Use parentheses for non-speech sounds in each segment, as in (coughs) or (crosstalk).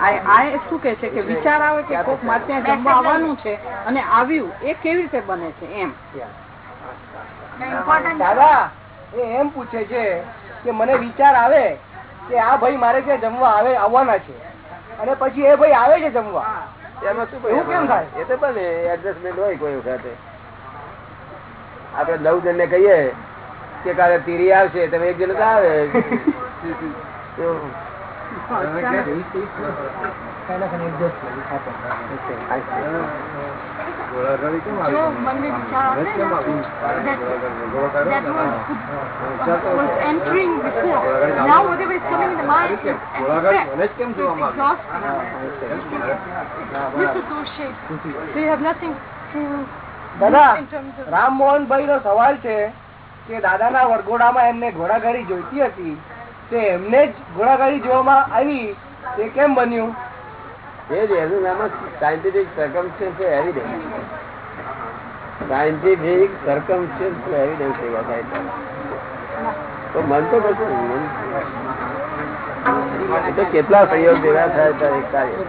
આ- આ શું કે છે કે વિચાર આવે કે કોક મારે ત્યાં જમવા આવવાનું છે અને આવ્યું એ કેવી રીતે બને છે એમ? દાદા એ એમ પૂછે છે કે મને વિચાર આવે કે આ ભાઈ મારે ત્યાં જમવા આવે આવવાના છે. અને પછી એ ભાઈ આવે છે જમવા. એમાં શું એવું કેમ થાય? એ તો બને એડજસ્ટમેન્ટ હોય કોઈ વખતે. આપડે નવ જણ ને કહીએ કે કાલે તીરી આવશે તમે એક જણ તો આવે. (laughs) મનને વિચાર આવે ને સવાલ છે કે દાદાના વરઘોડામાં એમને ઘોડાગાડી જોઈતી હતી તે એમને જ ઘોડાગાડી જોવામાં આવી, તે કેમ બન્યું? એ જ એનું નામ scientific circumstance evidence scientific circumstance evidence એવા થાય તો મન તો કશું મન તો કેટલા સહયોગ ભેગા થાય ત્યારે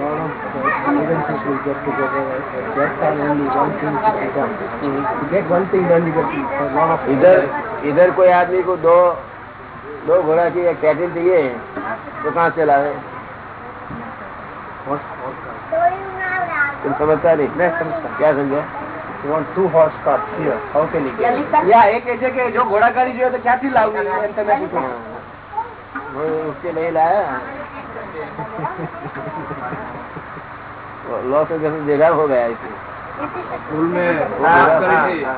lot of uh, events will get together at that time only one thing to be done. Mm -hmm. To get one thing done, you get a lot of. इधर इधर कोई आदमी को दो दो घोड़ा की एक कैटल चाहिए तो कहाँ से लाए तुम समझता नहीं मैं समझता क्या समझा You want two horse cars here. How can you get it? Yeah, एक ऐसे के जो घोड़ा गाड़ी जो है तो क्या चीज़ लाऊँगी मैं पूछूँ? वो उसके नहीं लाया करी हाँ, थी हाँ,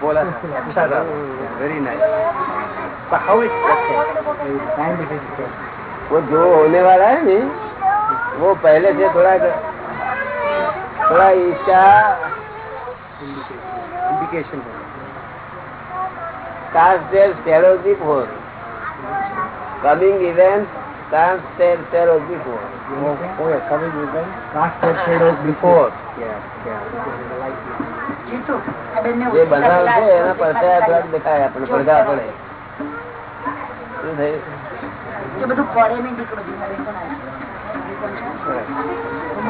बोला अच्छा था वेरी नाइस वो जो होने वाला है नी वो पहले से थोड़ा थोड़ा इसका इंडिकेशन कास्ट देयर स्टेरियोटाइप हो coming Last ten shadows before. Oh, oh yeah, coming with them. Last ten shadows before. Yeah, yeah. જે બનાવ છે એના પડતા દેખાય આપણને પડદા પડે શું થયું બધું પડે નહીં નીકળ્યું so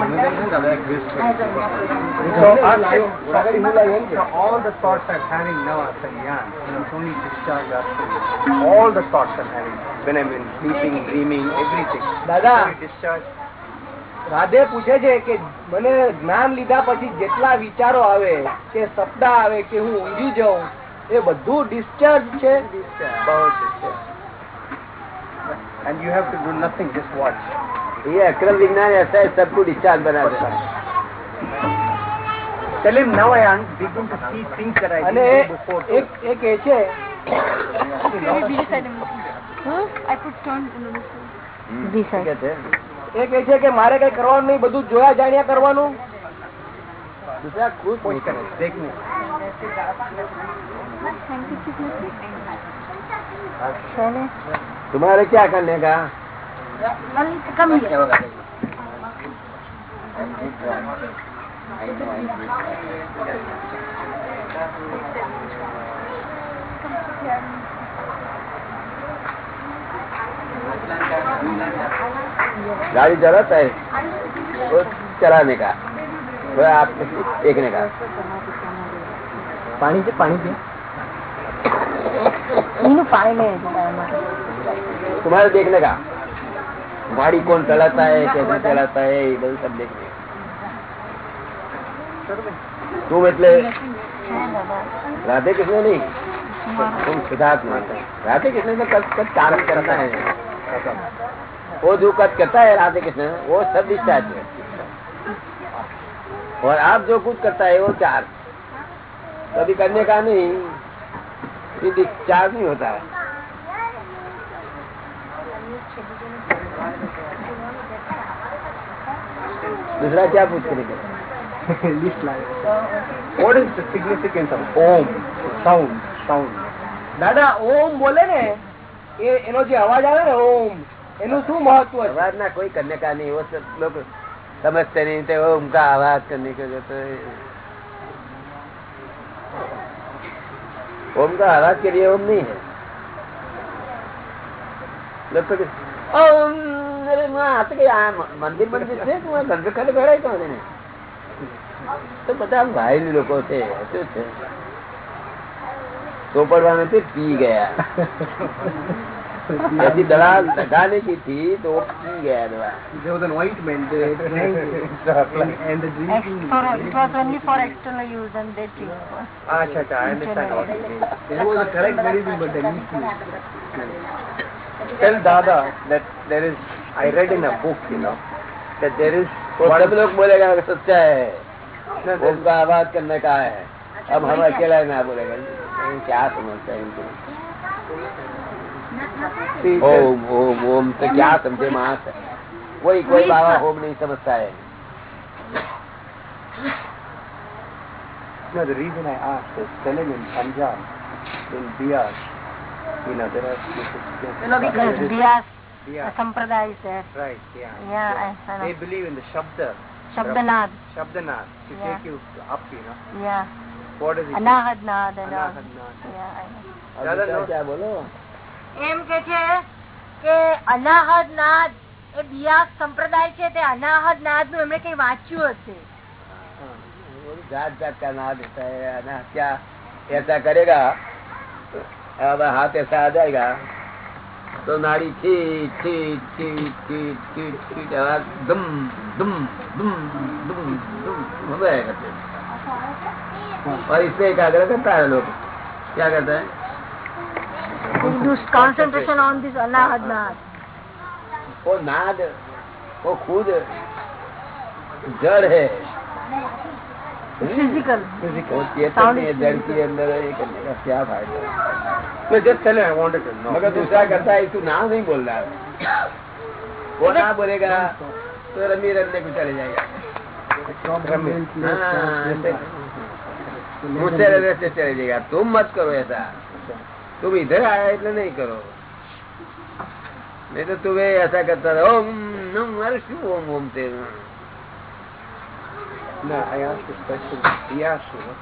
all the thoughts I'm having now are Yan, and I'm only discharged after all the thoughts I'm having, when I'm in sleeping, dreaming, everything. Dada, Discharge. Radhe પૂછે છે કે મને જ્ઞાન લીધા પછી જેટલા વિચારો આવે કે સપના આવે કે હું ઊંઘી જાઉં એ બધું ડિસ્ચાર્જ છે ડિસ્ચાર્જ બહુ discharge. And you have to do nothing just watch. ये अक्रम विज्ञान ऐसा है सबको डिस्चार्ज बना देता है Tell him now I un- begin to see things that I અને didn't do before. એક એક એ છે બીજી side Huh? I put turn in the ठीक है थे? એક એ છે કે મારે કઈ કરવાનું નહીં બધું જોયા જાણ્યા કરવાનું दूसरा खुद Watch करें, देखने. तुम्हारे क्या करने का गाड़ी चलाता है वो चलाने का वो आप देखने का પાણી છે પાણી છે तुम्हारे देखने का गाड़ी कौन चलाता है कैसे चलाता है ये બધું सब देखने तुम એટલે राधे कृष्ण नहीं तुम सिद्धार्थ माता राधे कृष्ण तो कद कद कारक करता है वो जो कद करता है राधे कृष्ण वो सब डिस्चार्ज है और आप जो कुछ करता है वो चार्ज कभी करने का नहीं ये डिस्चार्ज नहीं होता है दूसरा क्या पूछ करेंगे Least like What is the significance of Om? Sound, sound. દાદા ઓમ બોલે ને એ એનો જે અવાજ આવે ને ઓમ એનું શું મહત્વ છે आवाज ना कोई करने का नहीं वो सब लोग समझते नहीं थे वो उनका आवाज करने के जो तो ओम का आवाज અરે આ તો આ મંદિર મંદિર છે? ધંધો ખાલી તો તેને તો બધા ભાઈ લોકો છે શું છે? ચોપડવા નથી પી ગયા. પછી દલાલ ટકા લીધી હતી તો પી ગયા દવા. (laughs) दवा There was an ointment, they drank it. and, and the drinking. It was only for external use and they drink. Acha, acha, I understand what you mean. There was a correct medicine, but they need to. Tell Dada that there is, I read in a book, you know, that there is वो one सब लोग बोलेगा कि सच्चा है No, there's- ओम का आवाज करने का है अब हम अकेला ना बोलेगा नहीं, क्या समझता है इनको See, there's- ओम ओम ओम तो क्या समझे मास कोई कोई बाबा ओम नहीं समझता है No, the reason I asked is telling in Punjab, in Bihar, you know, there are Yes, Bias Bihar, Sampradaya is there. right, yeah. Yeah, I, I They know. believe in the Shabda, Shabdanad. Shabdanad, to Yeah. take you up, you know. Yeah. What is it? Anahadnad and all. Anahadnad. Yeah, I know. अब दादा, दूसरा no- क्या बोलो એમ કે છે કે અનાહદ નાદ એ બિયાસ સંપ્રદાય છે તે અનાહદ નાદ નું એમણે કઈ વાંચ્યું હશે वो जात जात का नाद होता है ना क्या ऐसा करेगा अब हाथ ऐसा आ जाएगा तो नाड़ी छी छी छी छी छी छी आवाज दुम दुम दुम दुम दुम हो गया करते और इससे एकाग्र करता है लोग क्या करते हैं कॉन्सेंट्रेशन ऑन दिस अल्लाह नाद वो खुद जड़ है फ़िज़िकल फ़िज़िकल चले मगर दूसरा करता है तू ना नहीं बोल रहा वो ना बोलेगा तो रमी रमने को चले जाएगा। हाँ, मुझसे चले जाएगा। तुम मत करो ऐसा। तुम इधर आया इतने नहीं करो। नहीं तो तुम्हें ऐसा करता ओम नम अरे ओम ओम तेरे No, I asked this question. He asked, you know,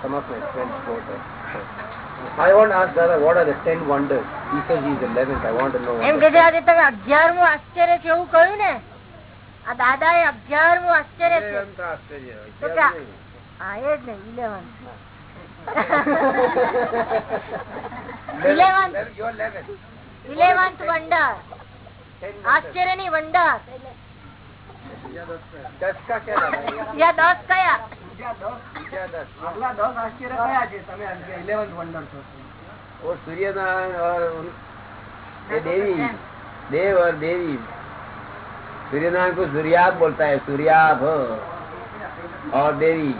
some of my friends wrote it. I want to ask Dada, what are the ten wonders? He says he's eleventh. I want to know. એમ કે આજે તમે અગિયારમું આશ્ચર્ય છે એવું કહ્યું ને આ દાદા એ અગિયારમું આશ્ચર્ય છે તો હા એ જ ને ઇલેવન ઇલેવન ઇલેવન્થ વંડર આશ્ચર્યની વંડર दस का क्या दादा? યા દસ કયા क्या दस? આગલા દસ આશ્ચર્ય કયા છે તમે ઇલેવન્થ વંડર છો वो सूर्य नारायण और उन- ये देवी देव और देवी सूर्य नारायण को सूर्याभ बोलता है सूर्याभ और देवी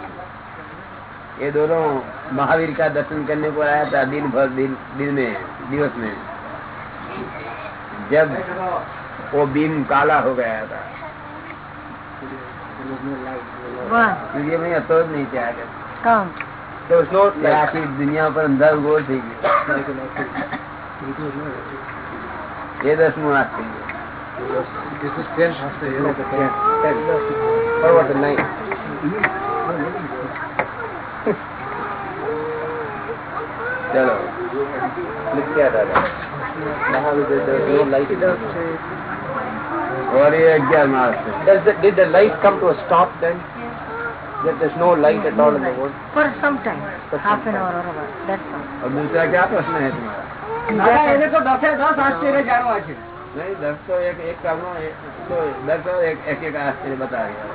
ये दोनों महावीर का दर्शन करने को आया था दिन भर दिन दिन में दिवस में जब वो बीम काला हो गया था સૂર્યમય હતો જ નહીં ત્યાં આગળ. આખી દુનિયા પર અંધાર ગોળ થઈ ગયો. એ દસમું હાથ થઈ ગયો. ચલો. દાદા. Does the, did the light come to a stop then? That there's no light at all in the world? For some time For half some an time. Hour or that's all और दूसरा क्या प्रश्न है तुम्हारा દાદા એને તો દસે દસ આશ્ચર્ય જાણવા છે नहीं दस तो एक एक करना एक तो दस तो एक एक, एक आश्चर्य बता दिया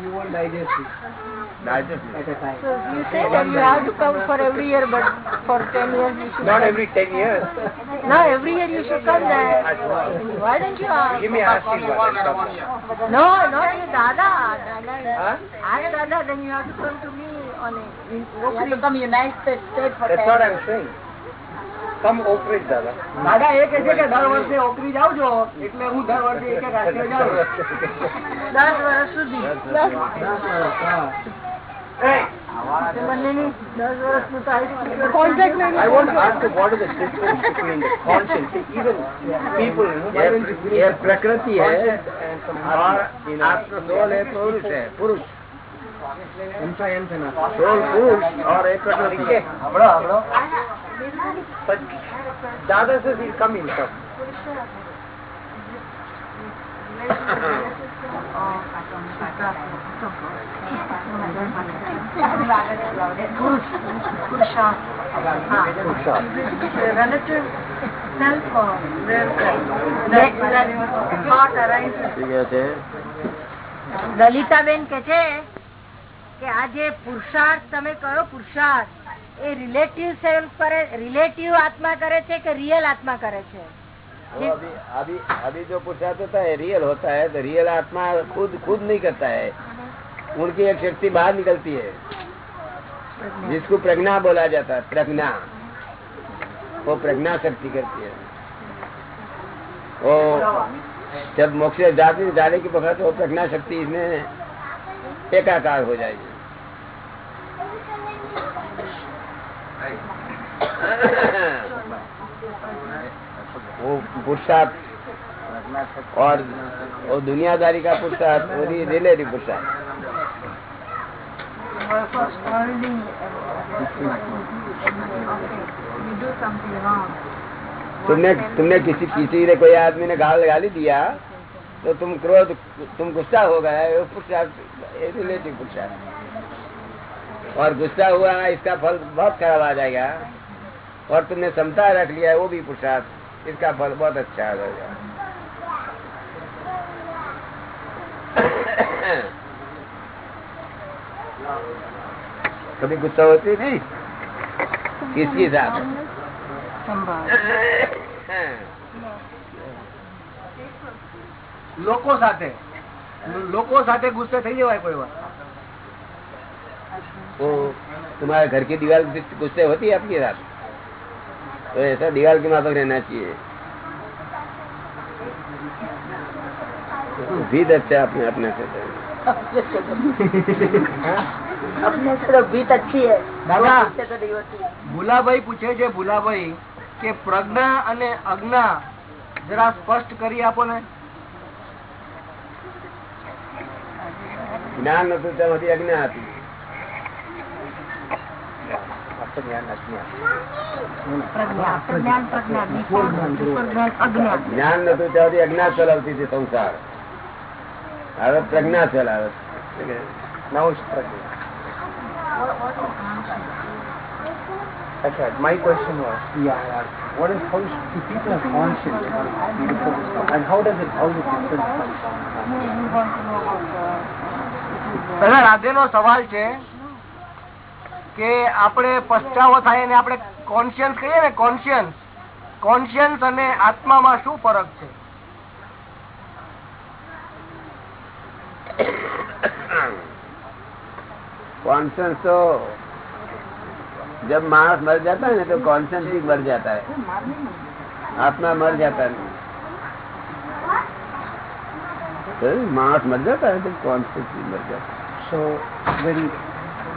you won't you say that you have to come for every year, but for 10 years. Not every 10 years. no, every year you should come you ask? No, not dada. Then you have to come to me on. You have That's what I'm saying. some Oak દાદા દાદા એ કે છે કે દર વર્ષે ઓકરી જાવ છો એટલે હું દર વર્ષે એક એક રાત્રે જાઉં દસ વર્ષ સુધી બંનેની દસ વર્ષનું તો આયુષ્ય contract I want to ask you what is the difference between the conscience, even people, you know, why don't you ये प्रकृति है conscience and some और you know, आत्मा सोल है पुरुष Dadas will come in, sir. Purusha. Purusha. Relative self or real self. That, that thought arises. દલિતાબેન કે છે કે આ જે પુરુષાર્થ તમે કરો પુરુષાર્થ એ રિલેટિવ સેલ્ફ કરે રિલેટિવ આત્મા કરે છે કે રિયલ આત્મા કરે છે वो अभी अभी अभी जो पुरुषार्थ होता है रियल होता है तो रियल आत्मा खुद खुद नहीं करता है उनकी एक शक्ति बाहर निकलती है जिसको प्रज्ञा बोला जाता है प्रज्ञा वो प्रज्ञा शक्ति करती है वो जब मोक्ष जाति जाने की वक्त वो प्रज्ञा शक्ति इसमें एकाकार हो जाएगी वो पुरुषार्थ और वो दुनियादारी का पुरुषार्थ वो रिलेटिव पुरुषार्थ तुमने तुमने किसी किसी ने कोई आदमी ने गाल गाली दिया तो तुम क्रोध, तुम गुस्सा हो गया वो पुरुषार्थ रिलेटिव पुरुषार्थ और गुस्सा हुआ इसका फल बहुत खराब आ जाएगा और तुमने समता रख लिया है वो भी पुरुषार्थ इसका फल बहुत अच्छा आ जाएगा कभी गुस्सा होती नहीं किसकी साथ લોકો સાથે લોકો સાથે ગુસ્સે થઈ જવાય કોઈ વાર वो तुम्हारे घर की दीवार गुस्से होती है आपकी साथ तो ऐसा दीवार के माफक रहना चाहिए भीत अच्छा अपने अपने से अपने से तो बीत अच्छी है दादा उससे तो नहीं होती ભુલાભાઈ પૂછે છે ભુલાભાઈ કે પ્રજ્ઞા અને અજ્ઞા જરા સ્પષ્ટ કરી આપો ને જ્ઞાન નતું ત્યાંથી અજ્ઞા હતી જ્ઞાન નતું ત્યાંથી અજ્ઞા ચલાવતી હતી સંસાર હવે પ્રજ્ઞા ચલાવે છે. now. Okay, my question was, yeah, what is how is the people are conscious beautiful and how does it how is it different from દાદા રાધેનો સવાલ છે કે આપણે પછતાવો થાય ને આપણે કોન્શિયન્સ કહીએ ને કોન્શિયન્સ કોન્શિયન્સ અને આત્મામાં શું ફરક છે कॉन्शियस तो जब मानस मर जाता है ना तो कॉन्शियस भी मर जाता है आत्मा मर जाता है तो मानस मर जाता है तो कॉन्शियस भी मर जाता है So when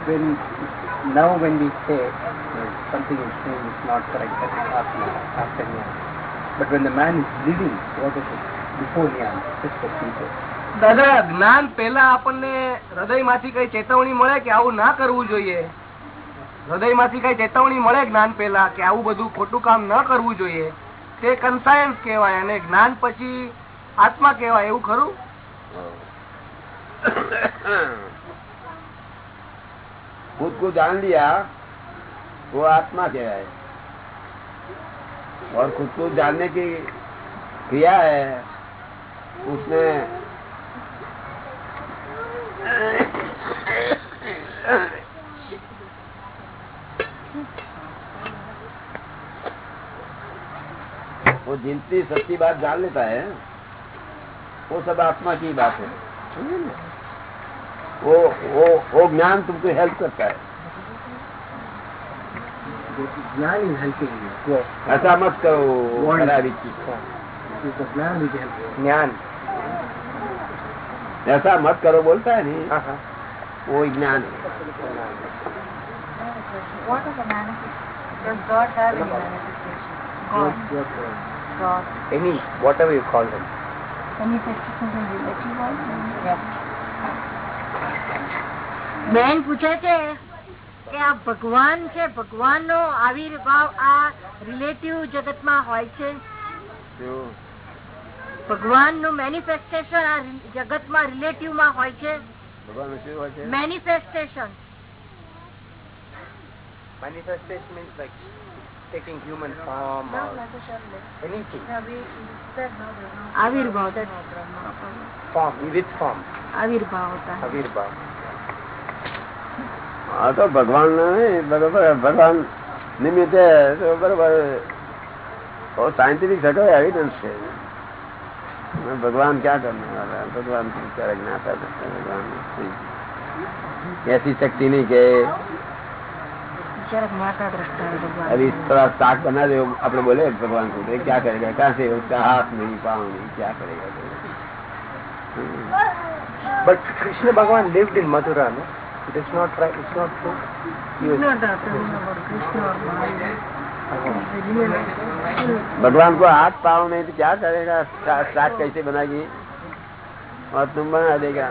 when now when we say something is saying is not correct, that is Atma, after Jnana. But when the man is living, what is it? Before Jnana, just for people. દાદા જ્ઞાન પેલા આપણને હૃદયમાંથી કઈ ચેતવણી મળે કે આવું ના કરવું જોઈએ હૃદયમાંથી કઈ ચેતવણી મળે જ્ઞાન પેલા કે આવું બધું ખોટું કામ ન કરવું જોઈએ તે કન્સાયન્સ કહેવાય અને જ્ઞાન પછી આત્મા કહેવાય એવું ખરું खुद को जान लिया, वो आत्मा क्या है और खुद को जानने की क्रिया है उसमें वो जिनकी सच्ची बात जान लेता है, वो सब आत्मा की बात है? वो वो वो ज्ञान तुमको हेल्प करता है Jnana is helping you. Yes. ऐसा मत करो Warning. खराबी चीज It is the Jnana which helps you. Jnana. ऐसा मत करो बोलता है नहीं Uh-huh. वो ज्ञान है What is a manifestation? Does God have any manifestation? God. What, what, God. any, whatever you call them. Manifestation in relative world? બેન પૂછે છે કે આ ભગવાન છે ભગવાન નો આવિર્ભાવ આ રિલેટિવ જગતમાં હોય છે? ભગવાનનું મેનિફેસ્ટેશન આ જગતમાં રિલેટિવમાં હોય છે? Manifestation Manifestation means like taking human form or anything. આવિર્ભાવ. Form, with form. આવિર્ભાવ હોતા है Avirbhav. હા તો ભગવાન નહીં બરોબર ભગવાન નિમિત્તે તો બરોબર साइंटिफिक सटो एविडेंस है भगवान क्या करने वाला है भगवान की क्या ज्ञाता करता है भगवान ऐसी शक्ति नहीं के જરાક મોટા દ્રષ્ટા है भगवान अभी थोड़ा स्टार्ट बना दे अपने बोले भगवान को तो क्या करेगा कहाँ से उसका हाथ नहीं पाँव नहीं क्या करेगा But Krishna Bhagavan lived in Mathura, no? It is not right. It's not true. He was, not भगवान को हाथ पाव नहीं तो क्या करेगा साथ कैसे बनाएगी और तुम बना देगा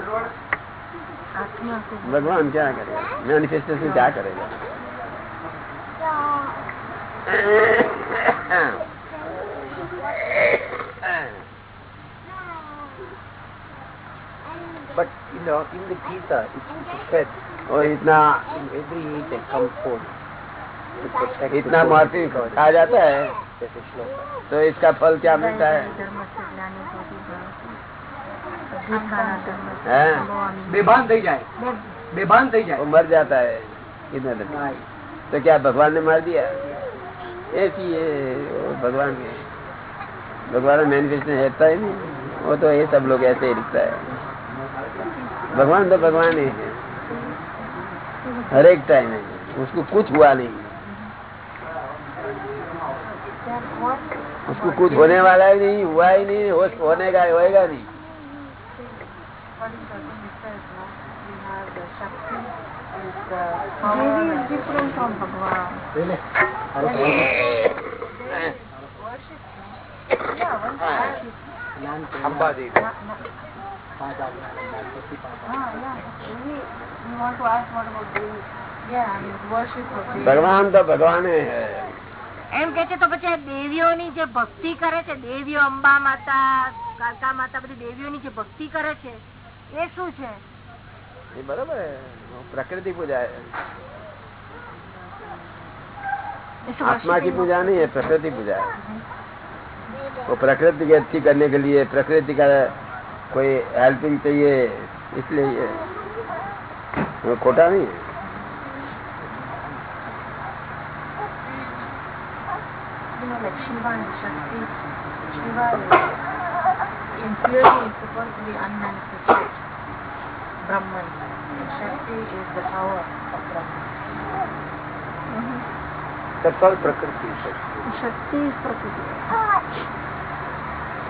भगवान क्या करेगा मैनिफेस्टेशन क्या करेगा Yeah. but you know, in the Gita, it's, it's said, और इतना in every age I come forth to protect the इतना soul मार्टी of God. खा जाता है There's a shloka. तो इसका फल क्या मिलता है ધર્મ છે જ્ઞાની ભોગી ભાવ. અધિષ્ઠાના ધર્મ છે. हैं? ભગવાન. બેભાન થઈ જાય બેભાન થઈ જાય वो मर जाता है कितने दिन तो क्या भगवान ने मार दिया ऐसी है वो भगवान के भगवान मैनिफेस्टेशन रहता ही नहीं वो तो ये सब लोग ऐसे ही दिखता है भगवान तो भगवान ही है हर एक टाइम है उसको कुछ हुआ नहीं उसको कुछ होने वाला ही नहीं हुआ ही नहीं हो, होने का होएगा नहीं Devi is different from Bhagwan. Really? Amba Devi. You want to ask what about Devi? Yeah, I mean, worship of Devi. भगवान तो भगवान ही है એમ કે છે તો પછી આ દેવીઓની જે ભક્તિ કરે છે દેવીઓ અંબા માતા કાકા માતા બધી દેવીઓની જે ભક્તિ કરે છે એ શું છે ये बराबर है वो प्रकृति पूजा है એ શું आत्मा की worshiping? पूजा नहीं है प्रकृति पूजा है वो प्रकृति की अच्छी करने के लिए प्रकृति का कोई हेल्पिंग चाहिए इसलिए ये वो खोटा नहीं है You know, like Shiva and Shakti. Shiva is, in theory is supposed to be unmanifested. Brahman. And Shakti is the power of Brahman. That's all Prakriti. Shakti is પ્રકૃતિ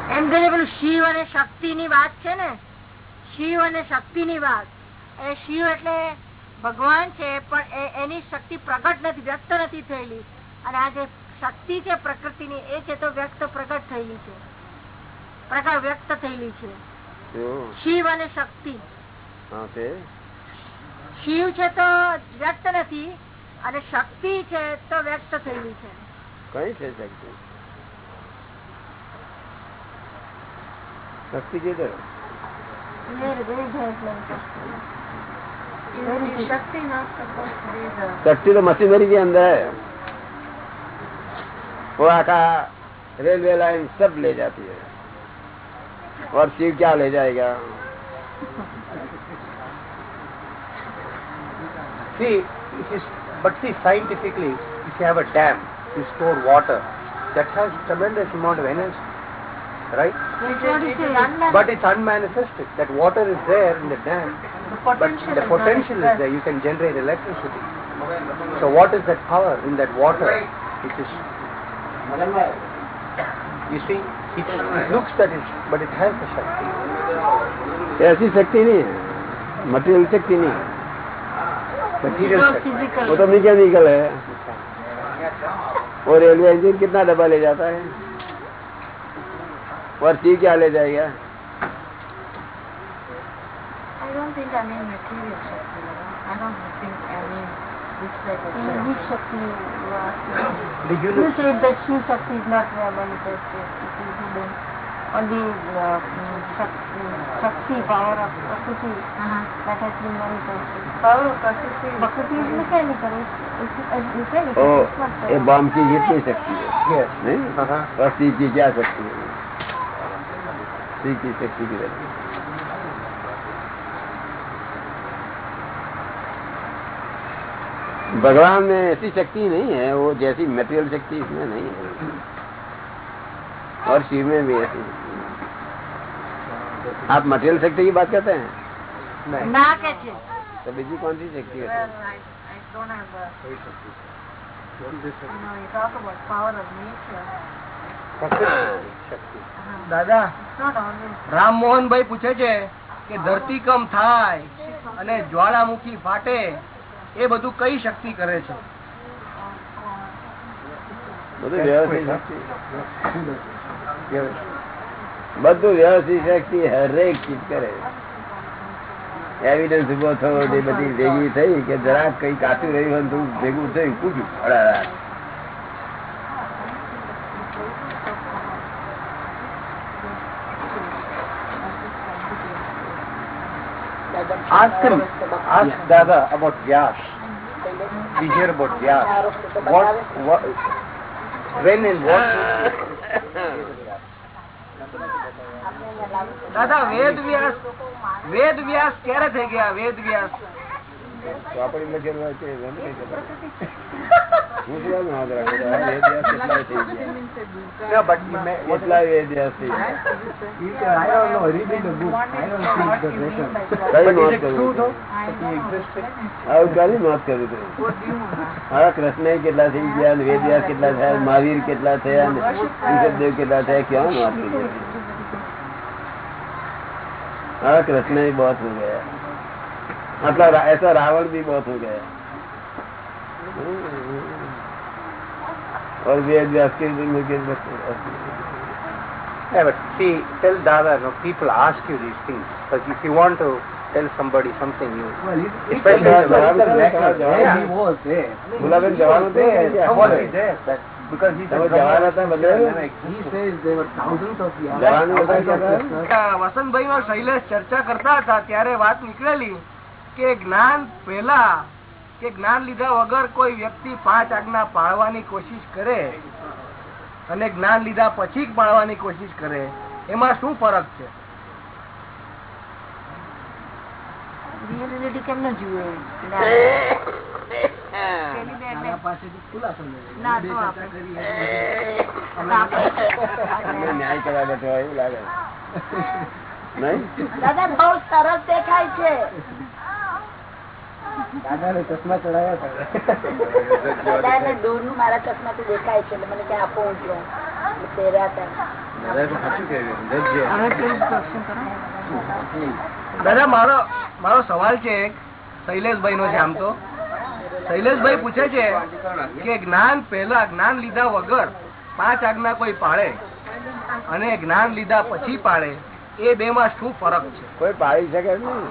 એમ કરીને પેલું શિવ અને શક્તિ ની વાત છે ને? શિવ અને શક્તિ ની વાત. એ શિવ એટલે ભગવાન છે પણ એની શક્તિ પ્રગટ નથી વ્યક્ત નથી થયેલી. અને આ જે શક્તિ છે પ્રકૃતિ ની એ છે તો વ્યક્ત પ્રગટ થયેલી છે. પ્રગટ વ્યક્ત થયેલી છે. શિવ અને શક્તિ. શિવ છે તો વ્યક્ત નથી અને શક્તિ છે તો વ્યક્ત થયેલી છે. કઈ છે શક્તિ? शक्ति किधर Is, is Shakti not supposed to be the शक्ति तो मशीनरी के अंदर है वो आका रेलवे लाइन सब ले जाती है और शिव क्या ले जाएगा See, it is, but see, scientifically, if you have a dam, you store water, that has tremendous amount of energy, right? It is, it is unmanifested. But it's unmanifested. That water is there in the dam, but the potential is there. You can generate electricity. So what is that power in that water? Which is, you see, it, it looks that it's, but it has the Shakti. ऐसी शक्ति नहीं है material शक्ति नहीं है Material Shakti. physical. वो तो mechanical है और रेलवे इंजन कितना डब्बा ले जाता है और सी क्या ले जाएगा I don't think I mean material Shakti. you know. I don't think I mean this type of Shakti. Which Shakti you are asking? The You uni- say that Shiv Shakti is not uh, manifested. It is hidden. Only uh, mm, Shakti, Shakti, power of Prakriti, that has been manifested. Power of Prakriti. Prakriti is mechanical. It's, it's, it's mechanical. O It's not ये uh, बम की जितनी शक्ति है Yes. नहीं Uh-huh. और सी की क्या शक्ति है स्त्री की शक्ति की रहती है भगवान में ऐसी शक्ति नहीं है वो जैसी मेटेरियल शक्ति इसमें नहीं है। और शिव में भी ऐसी आप मटेरियल शक्ति की बात करते हैं? ना कहते तो कौन सी शक्ति है? I દાદા રામ always પૂછે છે કે ધરતીકંપ થાય અને જ્વાળામુખી ફાટે, એ બધું કઈ શક્તિ કરે છે? બધું વ્યવસ્થિત શક્તિ. હરેક ચીજ કરે. એવિડન્સ ઊભો થયો બધી ભેગી થઈ કે જરાક કઈ કાચું રહ્યું હોય ભેગું થયું કૂટ્યું અડાડા. Ask him, ask Dada about Vyas. We hear about Vyas. What, what, when and what? દાદા વેદ વ્યાસ વેદ વ્યાસ ક્યારે થઈ ગયા વેદ વ્યાસ તો આપણી મજર હોય તે હું શું કામ હાથ રાખો એ દિવસ કેટલા થઈ ગયા કેટલા એ દિવસ થઈ કઈ નોંધ કરું તું હા કૃષ્ણ કેટલા થઈ ગયા વેદ્યા કેટલા થયા મહાવીર કેટલા થયા ઋષભદેવ કેટલા થયા કેવા નોંધ કરી હા કૃષ્ણ બહુ થઈ ગયા मतलब ऐसा रावण भी बहुत हो गया और we are just kidding again yeah, but see tell dada no people ask you these things but if you want to tell somebody something you well it, especially it, the, the, the, the, yeah. he was there gulaben jawan there someone is there that because he said jawan tha matlab he says there were thousands of jawan jawan vasan bhai va shailesh charcha karta tha tyare vaat nikaleli કે જ્ઞાન પહેલા કે જ્ઞાન લીધા વગર કોઈ વ્યક્તિ પાંચ આજ્ઞા પાળવાની કોશિશ કરે અને જ્ઞાન લીધા પછી પાળવાની કોશિશ કરે એમાં શું ફરક છે? રિયલિટી કેમ ન જુએ? ના. (laughs) તો આપણે. તમને ન્યાય કરવા બેઠો હોય એવું લાગે. (laughs) નહીં? દાદા બહુ સરસ દેખાય છે. દાદાને ચશ્મા ચડાયા હતા. દાદાને દૂરનું મારા ચશ્માથી દેખાય છે એટલે મને ત્યાં આપો હું જો પહેર્યા હતા. દાદા મારો મારો સવાલ છે એક શૈલેષભાઈ નો છે આમ તો. શૈલેષભાઈ પૂછે છે કે જ્ઞાન પહેલા જ્ઞાન લીધા વગર પાંચ આજ્ઞા કોઈ પાળે? અને જ્ઞાન લીધા પછી પાળે? એ બે માં શું ફરક છે? કોઈ પાડી શકે નહીં.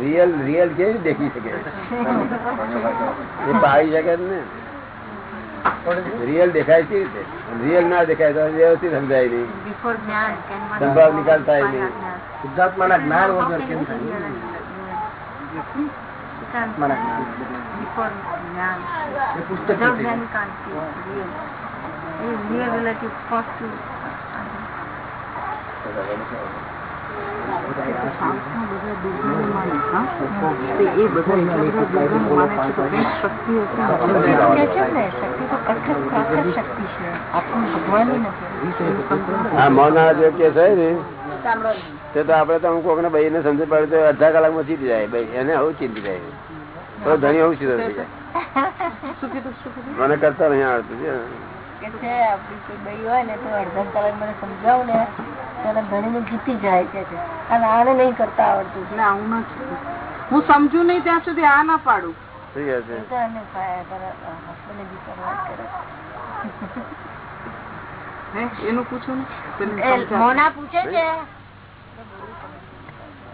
રિયલ રિયલ કેવી દેખી શકે. એ પાડી શકે ને રિયલ દેખાય કેવી રીતે? રિયલ ના દેખાય તો વ્યવસ્થિત સમજાય નહીં. સંભાવ નિકાલ થાય નહીં. શુદ્ધાત્માના જ્ઞાન વગર કેમ થાય? hear તે તો આપડે તો અમુક કોકને ભાઈ ને સમજ પડે તો અડધા કલાકમાં ચીતી જાય ભાઈ એને આવું ચીતી જાય તો ધણી આવું સીધો મને કરતા નહીં આવડતું કે છે આપડી કોઈ ભાઈ હોય ને તો અડધા કલાક મને સમજાવું ને ત્યારે ઘણી જીતી જાય છે. અને આને નહીં કરતા આવડતું. ના હું નથી હું સમજુ નહીં ત્યાં સુધી આ ના પાડું. એને પૂછું. મોના પૂછે છે.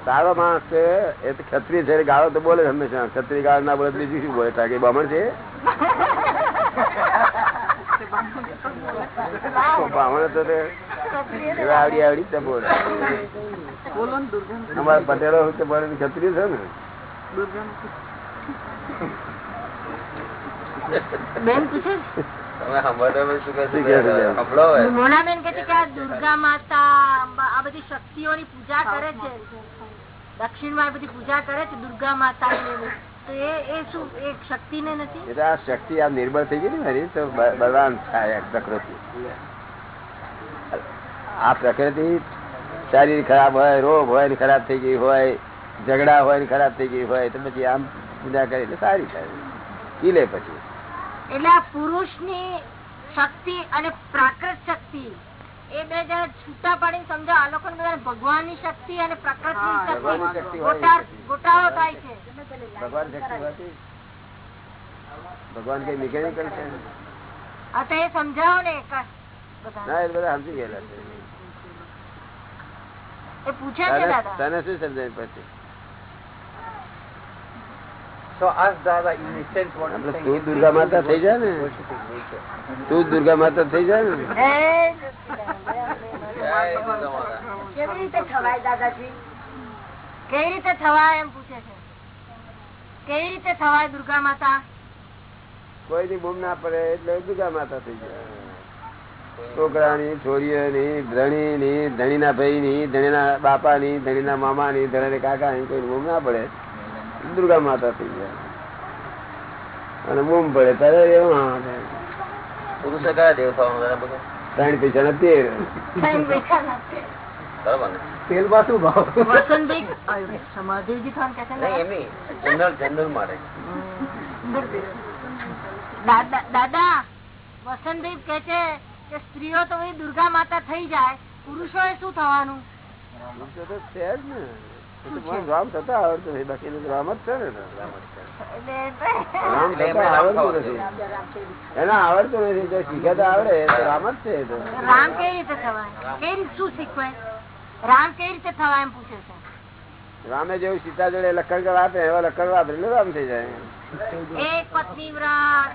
સારો માણસ છે. એ તો ખત્રી છે ગાળો તો બોલે હંમેશા. ખત્રી ગાળ ના બોલે બીજું શું બોલે? તાકે બામણ છે? બામણ તો આવડી આવડી જ બોલે બોલો ને દુર્ગા અમારા પટેલો તો બોલે છે ને બેન પૂછે શું કહે છે બેન? મોનાબેન કે દુર્ગા માતા, આ બધી શક્તિઓની પૂજા કરે છે દક્ષિણમાં બધી પૂજા કરે છે દુર્ગા માતા શક્તિ ને નથી? એ તો આ નિર્બળ થઈ ગઈ ને મારી તો બ- થાય પ્રકૃતિ. આ પ્રકૃતિ શારીરિક ખરાબ હોય રોગ હોય ને ખરાબ થઈ ગઈ હોય ઝઘડા હોય ને ખરાબ થઈ ગઈ હોય તો પછી આમ પૂજા કરી એટલે સારી થાય. કિલે પછી. એટલે આ પુરુષની શક્તિ અને પ્રાકૃત શક્તિ એ બે છૂટા પાડીને સમજો આ લોકો ભગવાનની શક્તિ અને પ્રકૃત હા, ની શક્તિ શક્તિ હોય ગોટા- ગોટાળો થાય છે. ભગવાન શક્તિ ભગવાન કઈ મિકેનિકલ છે આ તો એ સમજાવો ને ના એ બધા સમજી ગયેલા છે. એ પૂછે છે દાદા. તને શું સમજાય પછી? So us Dada in a sense what I'm saying તું દુર્ગા માતા થઈ જાય ને? તું દુર્ગા માતા થઈ જાય ને? કેવી રીતે થવાય દાદાજી? કેવી રીતે થવાય એમ પૂછે છે. કેવી રીતે થવાય દુર્ગા માતા? કોઈ ની બૂમ ના પડે એટલે દુર્ગા માતા થઈ જાય. છોકરાની છોરીઓની ધણીની ધણીના ભાઈની ધણીના બાપાની ધણીના મામાની ધણીના કાકાની કોઈ બૂમ ના પડે. દુર્ગા માતા થઈ ગયા. અને બૂમ પડે તારે એવું હા થાય. કયા દેવ થવાનું ત્રણ પૈસા ના તેર. તેલમાં શું ભાવ. સમાધિજી ખાન જનરલ જનરલ દાદા દાદા વસંતભાઈ કે છે કે સ્ત્રીઓ તો દુર્ગા માતા થઈ જાય પુરુષો એ શું થવાનું? પુરુષો તો છે જ ને. રામ થતા આવડતું નથી બાકી રામ જ છે ને. રામ એટલે થતા આવડતું નથી. એના આવડતું નથી જો શીખે તો આવડે તો રામ જ છે રામ કેવી રીતે થવાય? કેવી શું શીખવે રામ કેવી રીતે થવાય એમ પૂછે છે. રામે જેવું સીતા જોડે લખણ આપે એવા લખણ વાપરે એટલે રામ થઈ જાય. એક પત્ની વ્રત.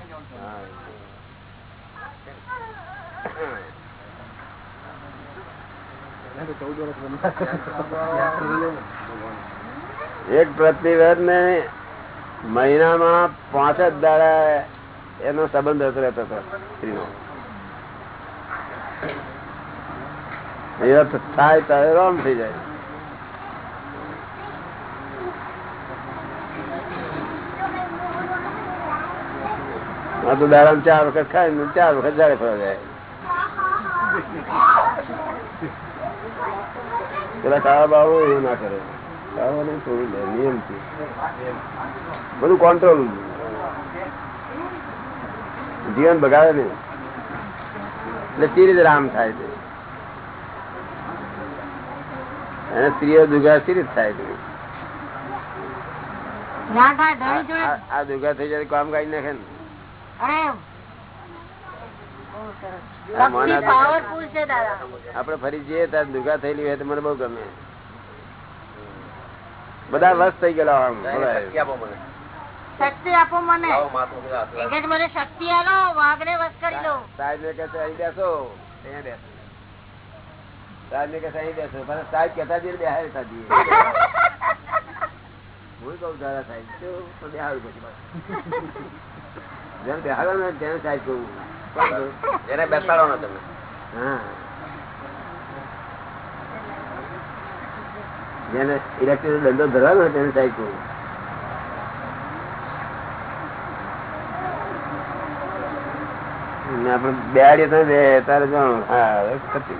એક પ્રતિવેદ ને મહિનામાં પાંચ જ દાડા એનો સંબંધ હતો રહેતો હતો સ્ત્રીનો. થાય તો હેરાન થઈ જાય. આ તો ચાર વખત ખાય ને ચાર વખત જાડે ફરવા જાય. પેલા કાળા બાબુ એવું ના કરે. ખાવાનું થોડું નિયમથી બધું કોન્ટ્રોલ જીવન બગાડે ને એટલે સી રીતે રામ થાય છે. અને સ્ત્રીઓ દુર્ગા સી થાય છે? આ- દુર્ગા દુગા થઈ જાય કામ કાઢી નાખે ને. આપડે ફરી જઈએ ત્યારે દુગા થયેલી હોય તો મને બહુ ગમે. બધા વસ્ત થઈ ગયેલા આમ શક્તિ આપો મને. મને. આવો માથું બધા હાથ. એ કે છે, મને શક્તિ આલો વાઘ વસ કરી દો સાહેબ ને કહે અહીં બેસો. અહીંયા બેસો. સાહેબ ને કહે અહીં બેસો. પણ સાહેબ કહેતા જઈએ બેહાર થતી હું કહું દાદા સાહેબ તો તો બેહાડું પછી પાછું. બેહાડો ને તેને સાહેબ કહું. (laughs) બેસાડો ને તમે. હા. જેને ઇલેક્ટ્રિક ધંધો ધરાવ્યો હોય તેને સાહેબ કહું. ને આપણે બેહાડીએ તો બે તારે જાણો હા ખતી.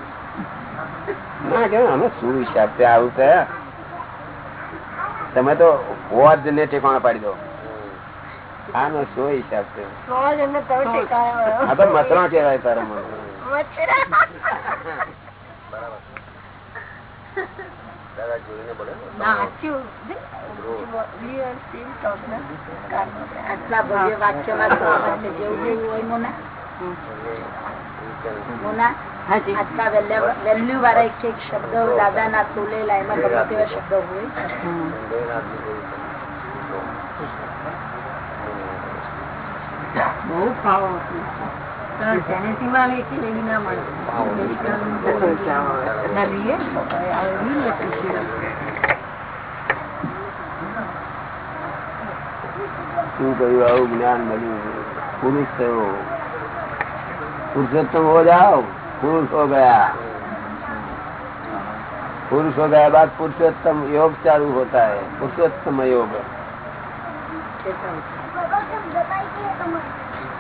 ના કે અમે શું હિસાબ છે? આવું થયા તમે તો જ ને ઠેકાણા પાડી દો. આનો શું હિસાબ છે? સો તો ઠેકાણે આ તો મતરા કહેવાય તારા મને વાળા એક એક શબ્દ દાદા ના તોલેલા એમાં તેવા શબ્દ હોય બહુ ભાવ સેનેટીમાં લેખી લેવી ના મળે ના રીએ રીલ એપ્રિશિએટ શું કહ્યું આવું જ્ઞાન મળ્યું પુરુષ થયો पुरुषोत्तम हो जाओ पुरुष हो गया पुरुष हो गया बाद पुरुषोत्तम योग चालू होता है पुरुषोत्तम योग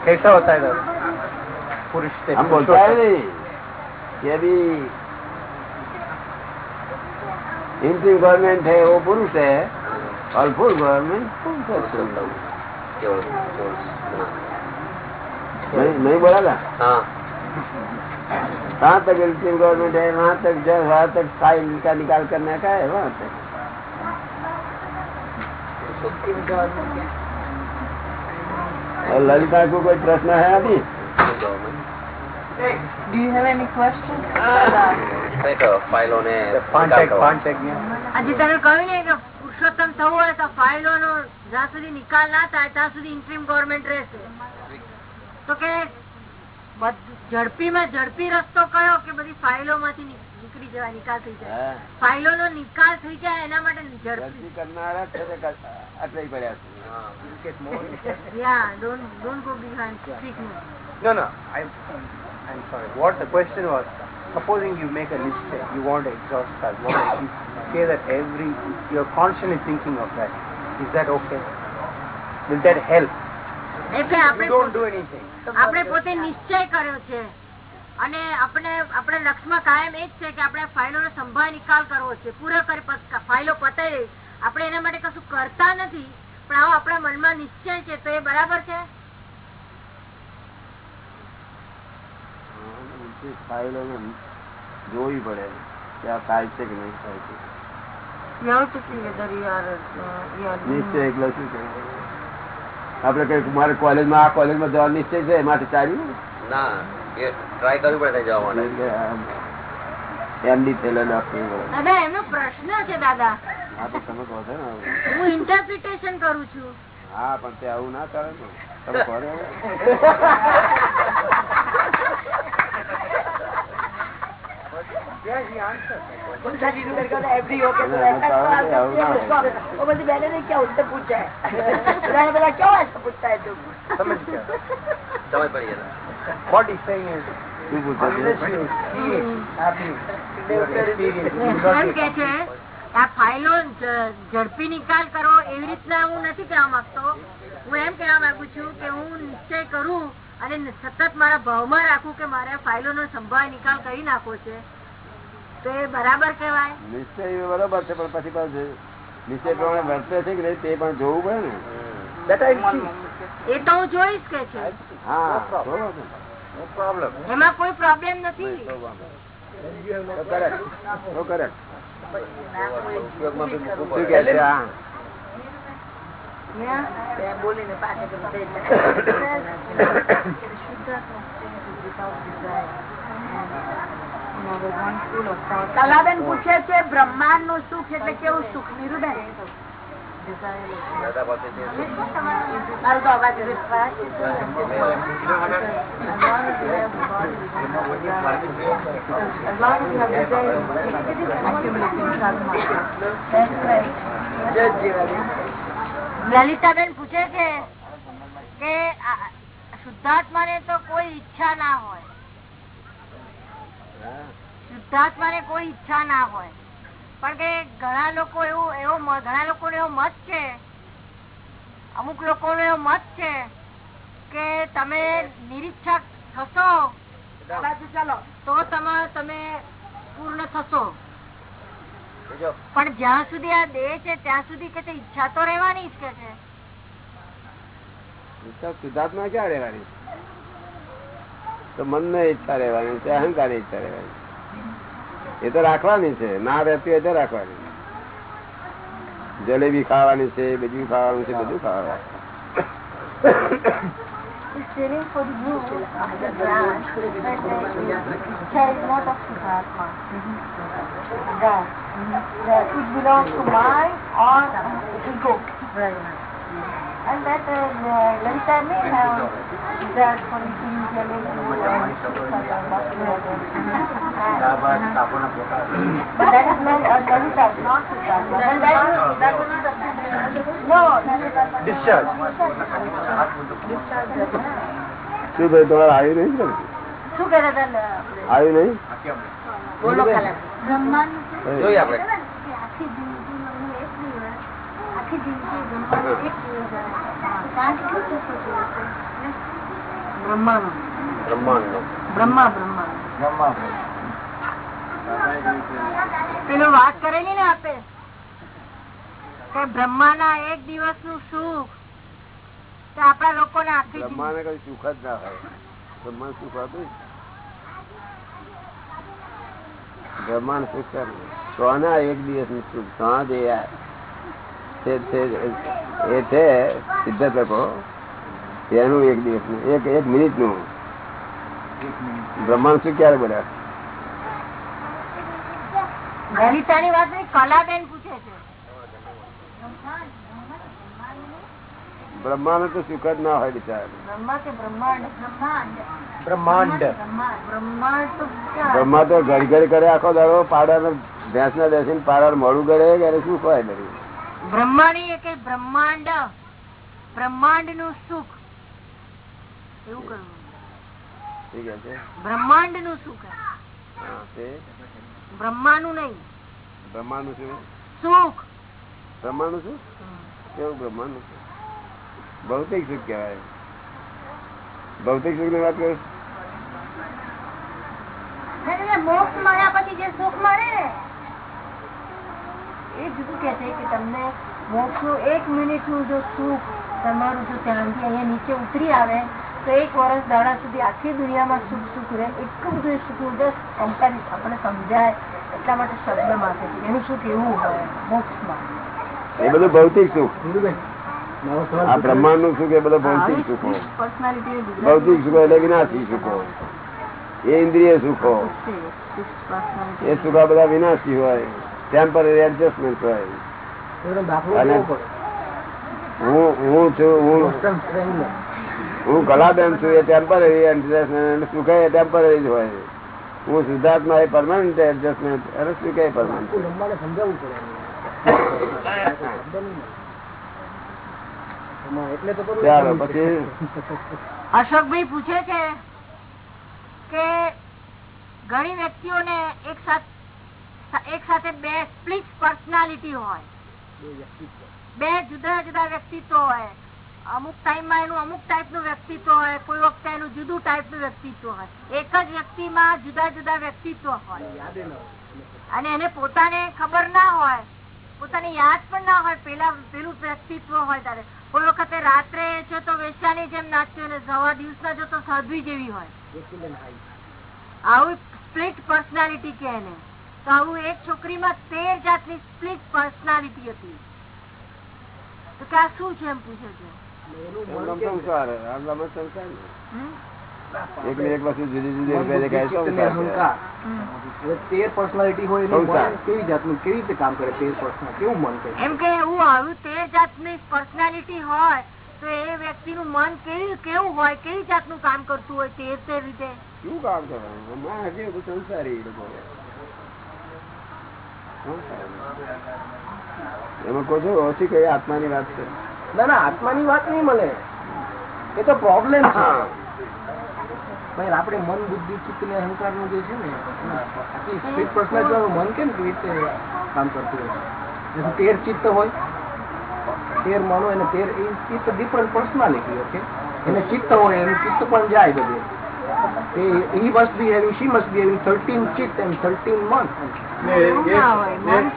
कैसा होता है दादा पुरुष से हम बोलते हैं ये भी इंट्री गवर्नमेंट है वो पुरुष है। और फुल गवर्नमेंट नहीं नहीं बोला ना? कहाँ तक इंटीम गवर्नमेंट है? वहाँ तक जब वहाँ तक फ़ाइल का निकाल करने का है? वहाँ तक। और ललिता को कोई प्रश्न है अभी? Do you have any questions? હજી તમે કહ્યું ને કે પુરુષોત્તમ થવું હોય તો ફાઇલો નો જ્યાં સુધી નિકાલ ના થાય ત્યાં સુધી ઇન્ટ્રીમ ગવર્મેન્ટ રહેશે. તો કે ઝડપી માં ઝડપી રસ્તો કયો કે બધી ફાઇલો માંથી નીકળી જવા નિકાલ થઈ જાય? ફાઇલો નો નિકાલ થઈ જાય એના માટે ઝડપી. કરનારા અટલાઈ પડ્યા don't No, no. I, I'm sorry. What the question was, supposing you make a mistake, you want to exhaust us, want to say that every, you're constantly thinking of that. Is that okay? Will that help? એટલે આપણે પોતે નિશ્ચય કર્યો છે અને આપણે આપણે લક્ષ્યમાં કાયમ એ જ છે કે આપણે ફાઇલો નો સંભાળ નિકાલ કરવો છે પૂરો કરી ફાઇલો પતાવી આપણે એના માટે કશું કરતા નથી પણ આવો આપણા મનમાં નિશ્ચય છે તો એ બરાબર છે ઉલટી ફાઇલોને જોવી પડે કે આ થાય છે કે નહીં થાય છે. નિશ્ચય એકલો શું છે આપડે કઈ મારે કોલેજમાં આ કોલેજમાં જવા નિશ્ચય છે? એ માટે ચાલ્યું? ના એ ટ્રાય કરવું પડે જવાનું જવા માટે. એમડી થયેલા દાદા એમનો પ્રશ્ન છે દાદા. હા તો તમે કહો છો ને હું ઇન્ટરપ્રિટેશન કરું છું. હા પણ તે આવું ના કરે ને. તમે કહો (laughs) saying is, શું પૂછે unless છે you see it happening, your experience, you will not M be કે છે આ ફાઇલો ઝડપી નિકાલ કરો એવી રીતના હું નથી કહેવા માંગતો હું એમ કહેવા માંગુ છું કે હું નિશ્ચય કરું અને સતત મારા ભાવમાં રાખું કે મારે ફાઇલો નો સંભાળ નિકાલ કરી નાખવો છે. બરાબર કહેવાય. નિશ્ચય બરાબર બરોબર છે પણ પછી પાછું નિશ્ચય પ્રમાણે વર્તે છે કે નહીં તે પણ જોવું પડે ને. બેટા એ તો હું જોઈશ કે છે. હા પ્રોબ્લેમ. એમાં કોઈ પ્રોબ્લેમ નથી. કરેક્ટ કરેક્ટ શું કે છે? (coughs) (coughs) કલાબેન પૂછે છે બ્રહ્માંડનું સુખ એટલે કેવું સુખ? નીરુબેન. મારો તો અવાજ લલિતાબેન પૂછે છે કે શુદ્ધાત્મા ને તો કોઈ ઈચ્છા ના હોય. શુદ્ધાત્મા ને કોઈ ઈચ્છા ના હોય. પણ કે ઘણા લોકો એવું એવો ઘણા લોકો એવો મત છે. અમુક લોકો એવો મત છે કે તમે નિરીક્ષક થશો. ચાલો. તો તમે તમે પૂર્ણ થશો. પણ જ્યાં સુધી આ દેહ છે ત્યાં સુધી કે ઈચ્છા તો રહેવાની જ કે છે. શુદ્ધાત્મા ક્યાં રહેવાની? તો મન ને ઈચ્છા રહેવાની છે અહંકાર ઈચ્છા રહેવાની એ તો રાખવાની છે, ના રહેતી હોય તો રાખવાની. જલેબી ખાવાની છે, બીજું ખાવાનું છે, બધું ખાવાનું. Is. And that uh, Lalita may have that for eating jelly But that is not uh, Lalita, not Siddhartha. Then that, that is not No, Discharge. શું ભાઈ તમારે આવ્યું નહીં? શું કરે આવ્યું નહીં બોલો ખાલી. જોઈએ આપણે આખી જિંદગીમાં હું એક દિવસ આખી જિંદગી બ્રહ્માનું એક દિવસ કેટલું? બ્રહ્માનું બ્રહ્માંડ. બ્રહ્મા બ્રહ્મા પેલું વાત કરેલી ને આપે? કે બ્રહ્માના એક દિવસનું સુખ તે આપણા લોકોને આખી બ્રહ્મા ને કઈ સુખ જ ના હોય. બ્રહ્મા સુખ હતું બ્રહ્માંડ સુખ સોના એક દિવસનું સુખ સાંજ દે આ- છે એ છે સિદ્ધાર્થ લોકો એનું એક દિવસનું એક એક મિનિટનું. બ્રહ્માંડ શું ક્યારે બોલ્યા લલિતાની વાત કલાબેન પૂછે છે. બ્રહ્માંડ તો સુખ જ ના હોય બિચાર. બ્રહ્માંડ? બ્રહ્માંડ. બ્રહ્માંડ. બ્રહ્મા તો ઘડી ઘડી કરે આખો દાડો પાડા ભેંસ ના બેસીને પાડા મોડું કરે ત્યારે શું હોય બધું? બ્રહ્માણી એટલે બ્રહ્માંડ બ્રહ્માંડનું સુખ. એવું કહ્યું. બ્રહ્માંડનું સુખ બ્રહ્મા નું બ્રહ્માનું બ્રહ્મા નું શું? સુખ. બ્રહ્માંડ શું? કેવું બ્રહ્મા નું ભૌતિક સુખ કહેવાય. ભૌતિક સુખની વાત કરું મોક્ષ મળ્યા પછી જે સુખ મળે ને એ જુદું કે છે કે તમને મોક્ષનું એક મિનિટનું જો સુખ તમારું જો ધ્યાનથી અહીંયા નીચે ઉતરી આવે તો એક વર્ષ દાડા સુધી આખી દુનિયામાં સુખ સુખ રહે. એટલું બધું એ સુખ જસ્ટ કમ્પેરિઝ આપણે સમજાય એટલા માટે શબ્દ માટે એનું સુખ એવું હોય મોક્ષમાં. એ બધું ભૌતિક સુખ. આ બ્રહ્માંડનું સુખ એ બધું ભૌતિક સુખો ભૌતિક સુખો એટલે વિનાશી સુખો એ ઇન્દ્રિય સુખો એ સુખ આ બધા વિનાશી હોય. ટેમ્પરરી એડજસ્ટમેન્ટ હોય. અને હું હું છું હું હું કલાબેન છું એ ટેમ્પરરી એડજસ્ટમેન્ટ સુખ એ ટેમ્પરરી જ હોય. હું સિદ્ધાર્થમાં એ પરમાનન્ટ એડજસ્ટમેન્ટ અને સુખ એ પરમાનન્ટ ચાલો પછી? અશોકભાઈ પૂછે છે કે ઘણી વ્યક્તિઓને એક સાથ એક સાથે બે સ્પ્લિટ પર્સનાલિટી હોય. બે જુદા જુદા વ્યક્તિત્વ હોય. અમુક ટાઈમમાં એનું અમુક ટાઈપનું વ્યક્તિત્વ હોય કોઈ વખતે એનું જુદું ટાઈપનું વ્યક્તિત્વ હોય. એક જ વ્યક્તિમાં જુદા જુદા વ્યક્તિત્વ હોય. અને એને પોતાને ખબર ના હોય પોતાની યાદ પણ ના હોય પેલા પેલું વ્યક્તિત્વ હોય ત્યારે. કોઈ વખતે રાત્રે જો તો વેશ્યાની જેમ નાચ્યો અને સવા દિવસના જો તો સાધવી જેવી હોય. આવું સ્પ્લિટ પર્સનાલિટી કે એને. તો આવું એક છોકરીમાં તેર જાતની સ્પ્લિટ પર્સનાલિટી હતી. તો કે આ શું છે એમ પૂછે છે? સંસાર? એક ને. એક વસ્તુ જુદી જુદી પર્સનાલિટી હોય મન કેવી જાતનું કેવી રીતે કામ કરે તેર પર્સનલ કેવું મન કરે એમ કે એવું આવ્યું તેર જાતની પર્સનાલિટી હોય તો એ વ્યક્તિનું મન કેવી કેવું હોય કેવી જાતનું કામ કરતું હોય તેર તેર રીતે? શું કામ હજી સંસારી એ લોકો. એમાં કહો છો ઓછી કઈ આત્માની વાત છે? ના ના આત્માની વાત નહીં મળે. એ તો પ્રોબ્લેમ છે. ભાઈ આપણે મન બુદ્ધિ ચિત્ત ને અહંકારનું જે છે ને આટલી સ્પીડ પર્સનાલિટી મન કેમ કેવી રીતે કામ કરતું હોય? તેર ચિત્ત હોય તેર મનો એને તેર એ ચિત્ત ડિફરન્ટ પર્સનાલિટી ઓકે એને ચિત્ત હોય એનું ચિત્ત પણ જાય બધે. He, he must be having, she must be having 13 chit and 13 months. એવું ના હોય પણ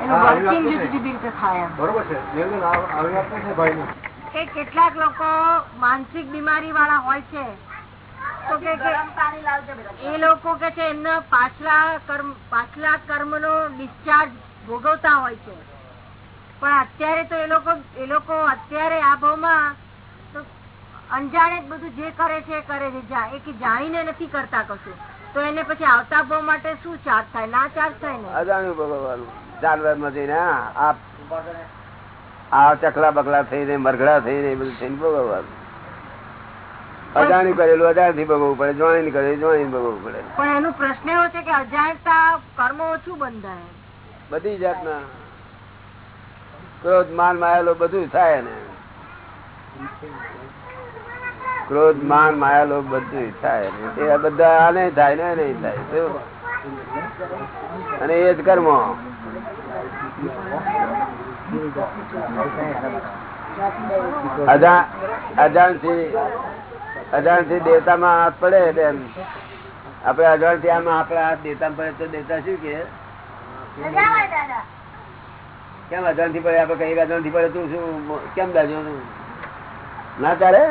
એનું વર્કિંગ જુદી જુદી રીતે થાય બરોબર છે. આવી વાત છે ભાઈ કે કેટલાક લોકો માનસિક બીમારી વાળા હોય છે. તો કે કે એ લોકો કે છે એમના પાછલા કર્મ પાછલા કર્મનો ડિસ્ચાર્જ ભોગવતા હોય છે. પણ અત્યારે તો એ લોકો એ લોકો અત્યારે આ ભાવમાં અંજાણે બધું જે કરે છે એ કરે છે. એ કે જાણીને નથી કરતા કશું. તો એને પછી આવતા ભાવ માટે શું ચાર્જ થાય? ના ચાર્જ થાય ને? અજાણ્યું ભગવાન જાનવરમાં ને આ ચકલા બકલા થઈને મરઘડા થઈને બધું થઈને ભોગવવાનું અજાણી કરેલું અજાણથી ભોગવવું પડે જોણી કરેલું જોણી ભોગવવું પડે પણ એનો પ્રશ્ન એવો છે કે અજાણતા કર્મ ઓછું બંધાય. બધી જાતના. ક્રોધ માન માયેલો બધું થાય ને. ક્રોધ માન માયેલો બધું થાય. એ બધા આને થાય ને નહીં થાય. અને એ જ કર્મ. અજાણથી અજાણમાં હાથ પડે બેન આપડે અજાણથી આમાં આપડે હાથ દેતા પડે તો દેતા શું કે? કેમ અજાણથી પડે? આપડે કઈ અજાણથી પડે તું શું? કેમ દાજો ના ચાલે?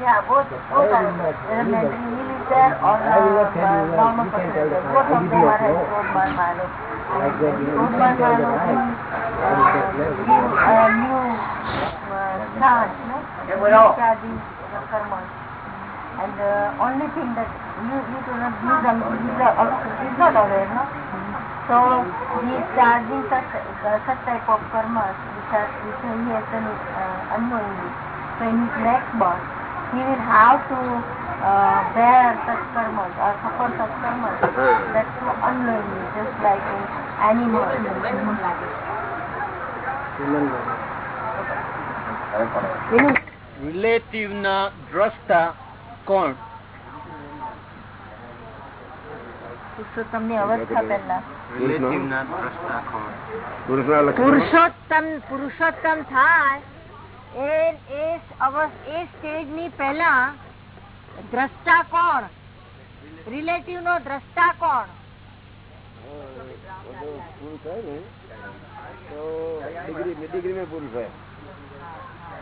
Yeah, both, both are. Is there or uh, uh, normal person. Both of them are having Milo. Rodman Milo gives, uh, new uh, charge, no? Discharging the karmas. And the only thing that you, you do not, uh, is not aware, no? So he charging such, uh, such type of karmas which, are, which he has done uh, unknowingly. So in his next birth, he will have to uh, bear such karmas or suffer such karmas. That's unknowingly, just like in animals. Relative ના દ્રષ્ટા કોણ પુરુષોત્તમની અવસ્થા પહેલા relative ના દ્રષ્ટા કોણ પુરુષના લક્ષણ પુરુષોત્તમ પુરુષોત્તમ થાય એ એ અવસ- એ સ્ટેજ ની પહેલા દ્રષ્ટા કોણ રિલેટિવ નો દ્રષ્ટા કોણ पुरुष है ना तो डिग्री डिग्री में पुरुष है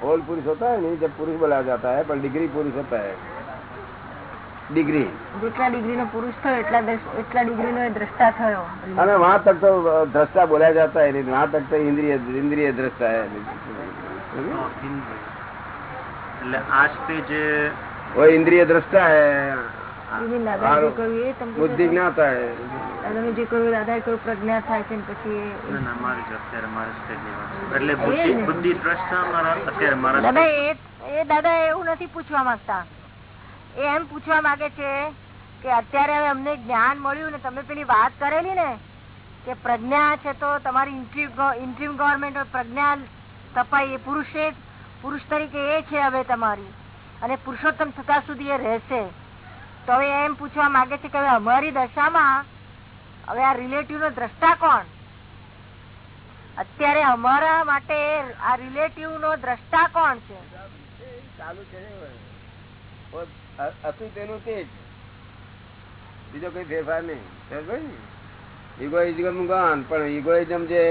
होल पुरुष होता है नहीं जब पुरुष बोला जाता है पर डिग्री पुरुष होता है डिग्री જેટલા ડિગ્રી નો પુરુષ થયો એટલા દ્રશ- એટલા ડિગ્રી નો એ દ્રષ્ટા થયો अरे वहाँ तक तो दृष्टा बोला जाता है नहीं वहाँ तक तो इंद्रिय इंद्रिय दृष्टा है એટલે આ સ્ટેજ वो इंद्रिय दृष्टा है even દાદાએ જે કહ્યું એ તમને बुद्धि ज्ञाता है દાદાએ જે કહ્યું દાદાએ કહ્યું પ્રજ્ઞા થાય છે ને પછી એ- મારી જો અત્યારે મારા સ્ટેજ એટલે બુદ્ધિ બુદ્ધિ દ્રષ્ટા મારા અત્યારે મારા દાદા એ એ દાદા એવું નથી પૂછવા માંગતા એ એમ પૂછવા માંગે છે કે અત્યારે હવે અમને જ્ઞાન મળ્યું ને તમે પેલી વાત કરેલી ને કે પ્રજ્ઞા છે તો તમારી ઇન્ટ્રીમ ગવર્મેન્ટ પ્રજ્ઞા તપાઈ એ પુરુષે પુરુષ તરીકે એ છે હવે તમારી. અને પુરુષોત્તમ થતા સુધી એ રહેશે. તો હવે એમ પૂછવા માંગે છે કે હવે અમારી દશામાં હવે આ રિલેટિવ નો દ્રષ્ટા કોણ? અત્યારે અમારા માટે આ રિલેટિવ નો દ્રષ્ટા કોણ છે? છે હતું તેનું તે બીજો કઈ ફેરફાર નહીં. ઇગોઇઝમ ગાન પણ ઇગોઇઝમ જે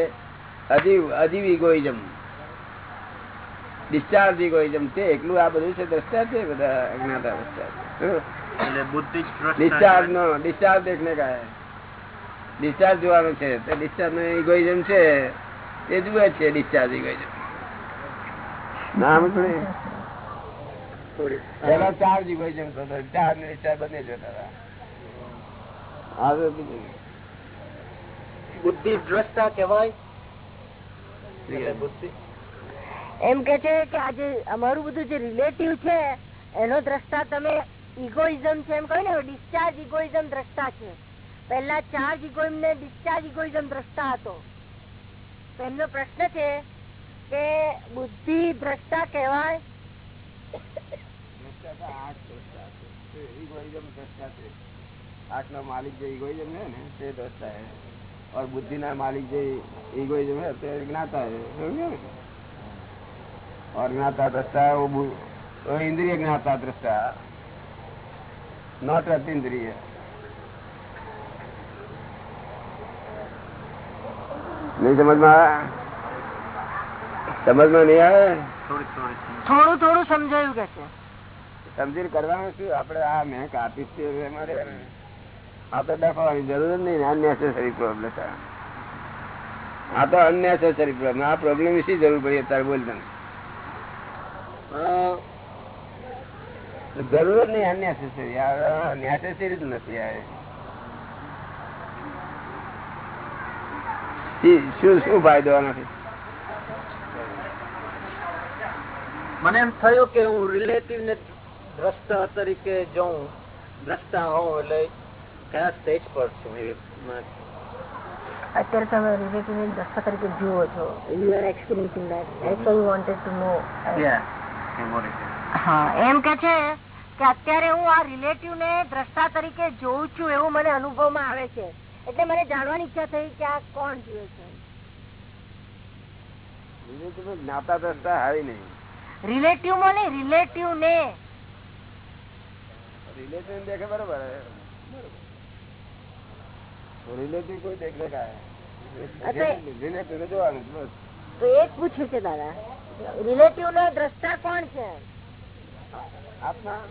અજીવ અજીવ ઇગોઇઝમ ડિસ્ચાર્જ ઇગોઇઝમ તે એકલું આ બધું છે દ્રષ્ટા છે બધા અજ્ઞાતા દ્રષ્ટા ડિસ્ચાર્જ નો ડિસ્ચાર્જ દેખને કા હે ડિસ્ચાર્જ જોવાનું છે તો ડિસ્ચાર્જ નો ઇગોઇઝમ છે એ જુએ છે ડિસ્ચાર્જ ઇગોઇઝમ નામ થોડી પેલા ચાર ઇગોઇઝમ થતો. ચાર ને ડિસ્ચાર્જ બંને જોતા હતા હા બુદ્ધિ દ્રષ્ટા કહેવાય? એમ કે છે કે આજે અમારું બધું જે રિલેટિવ છે એનો દ્રષ્ટા તમે ઇગોઇઝમ છે એમ કહ્યું ને ડિસ્ચાર્જ ઇગોઇઝમ દ્રષ્ટા છે. પહેલા ચાર્જ ઇગોઇઝમ ને ડિસ્ચાર્જ ઇગોઇઝમ દ્રષ્ટા હતો. તો એમનો પ્રશ્ન છે કે બુદ્ધિ દ્રષ્ટા કહેવાય? દ્રષ્ટા તો આઠ દ્રષ્ટા છે. ઇગોઇઝમ દ્રષ્ટા છે આઠ નો માલિક જે ઇગોઇઝમ છે ને તે દ્રષ્ટા છે और बुद्धि ना मालिक जो इगोइज्म है तो ज्ञाता है समझे ना? और ज्ञाता दृष्टा है वो बु- वो इंद्रिय ज्ञाता दृष्टा नॉट अति इंद्रिय नहीं समझ में आया समझ में नहीं आया થોડું થોડું સમજાયું કે છે સમજીને કરવાનું શું? આપડે આ મેં કાપી તે હવે અમારે. આ તો ડફવાની જરૂર નહીં અનનેસેસરી પ્રોબ્લેમ આ તો અનનેસેસરી પ્રોબ્લેમ આ પ્રોબ્લેમ વિશે જરૂર પડી અત્યારે બોલ તમે. જરૂર નહીં અનનેસેસરી નેસેસરી જ નથી આ. શું શું ફાયદો નથી મને એમ થયું કે હું રિલેટિવ ને દ્રષ્ટા તરીકે જોઉં દ્રષ્ટા હોઉં એટલે કયા સ્ટેજ પર છું મને અત્યારે તમે રિલેટિવ દ્રષ્ટા તરીકે જુઓ છો. You are experiencing that as you wanted to know હા એમ કે છે કે અત્યારે હું આ રિલેટિવ ને દ્રષ્ટા તરીકે જોઉં છું એવું મને અનુભવમાં આવે છે. એટલે મને જાણવાની ઈચ્છા થઈ કે આ કોણ જુએ છે. જ્ઞાતા દ્રષ્ટા હારી નહીં. રિલેટિવમાં ને રિલેટિવ ને. રિલેટિવ દેખે બરોબર રિલેટિવ કોઈ દેખરેખ આવે આત્મા